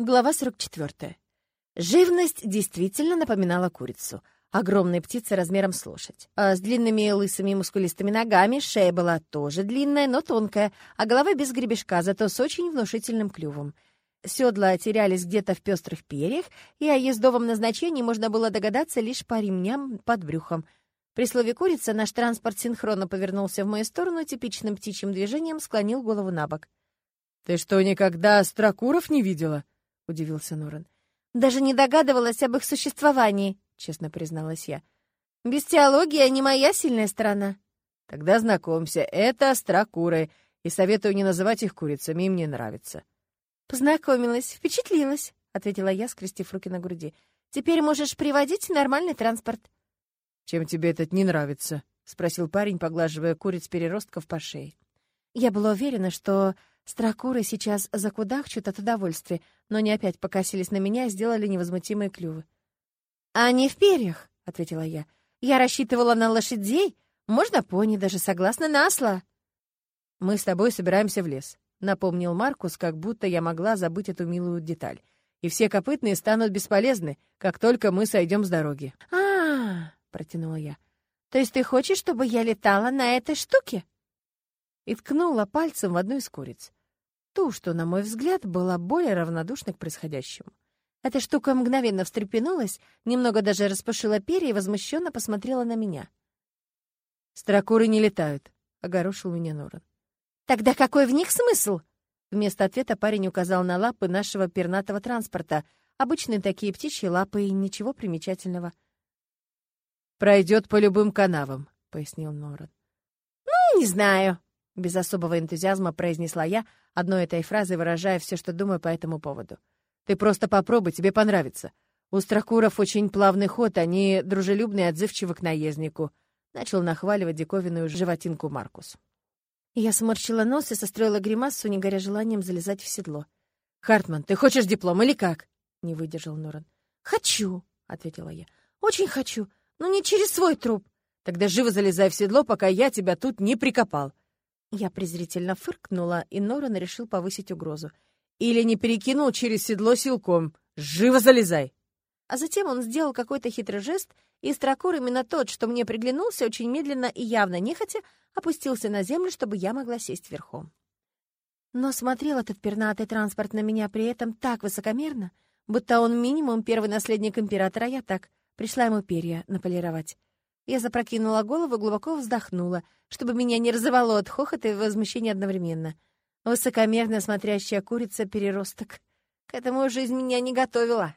Глава 44. Живность действительно напоминала курицу. Огромная птица размером с лошадь. А с длинными лысыми мускулистыми ногами, шея была тоже длинная, но тонкая, а голова без гребешка, зато с очень внушительным клювом. Седла терялись где-то в пестрых перьях, и о ездовом назначении можно было догадаться лишь по ремням под брюхом. При слове «курица» наш транспорт синхронно повернулся в мою сторону, типичным птичьим движением склонил голову на бок. «Ты что, никогда строкуров не видела?» — удивился Норан. «Даже не догадывалась об их существовании», — честно призналась я. «Без теологии не моя сильная сторона». «Тогда знакомься, это острокуры, и советую не называть их курицами, им не нравится». «Познакомилась, впечатлилась», — ответила я, скрестив руки на груди. «Теперь можешь приводить нормальный транспорт». «Чем тебе этот не нравится?» — спросил парень, поглаживая куриц переростков по шее. Я была уверена, что Стракуры сейчас закудахчут от удовольствия, но они опять покосились на меня и сделали невозмутимые клювы. «Они в перьях», — ответила я. «Я рассчитывала на лошадей. Можно пони, даже согласна на осла». «Мы с тобой собираемся в лес», — напомнил Маркус, как будто я могла забыть эту милую деталь. «И все копытные станут бесполезны, как только мы сойдем с дороги». «А-а-а», протянула я. «То есть ты хочешь, чтобы я летала на этой штуке?» И ткнула пальцем в одну из куриц ту, что, на мой взгляд, была более равнодушна к происходящему. Эта штука мгновенно встрепенулась, немного даже распушила перья и возмущенно посмотрела на меня. «Строкуры не летают», — огорошил меня Норан. «Тогда какой в них смысл?» Вместо ответа парень указал на лапы нашего пернатого транспорта. Обычные такие птичьи лапы и ничего примечательного. «Пройдет по любым канавам», — пояснил Норан. «Ну, не знаю», без особого энтузиазма произнесла я, одной этой фразой выражая все, что думаю по этому поводу. «Ты просто попробуй, тебе понравится. У стракуров очень плавный ход, они дружелюбны и отзывчивы к наезднику», — начал нахваливать диковинную животинку Маркус. Я сморщила нос и состроила гримасу, не горя желанием залезать в седло. «Хартман, ты хочешь диплом или как?» — не выдержал Норан. «Хочу», — ответила я. «Очень хочу, но не через свой труп». «Тогда живо залезай в седло, пока я тебя тут не прикопал», я презрительно фыркнула, и Норан решил повысить угрозу. «Или не перекинул через седло силком. Живо залезай!» А затем он сделал какой-то хитрый жест, и строкур именно тот, что мне приглянулся, очень медленно и явно нехотя опустился на землю, чтобы я могла сесть верхом. Но смотрел этот пернатый транспорт на меня при этом так высокомерно, будто он минимум первый наследник императора, а я так, пришла ему перья наполировать. Я запрокинула голову и глубоко вздохнула, чтобы меня не разорвало от хохота и возмущения одновременно. Высокомерно смотрящая курица-переросток. К этому жизнь меня не готовила.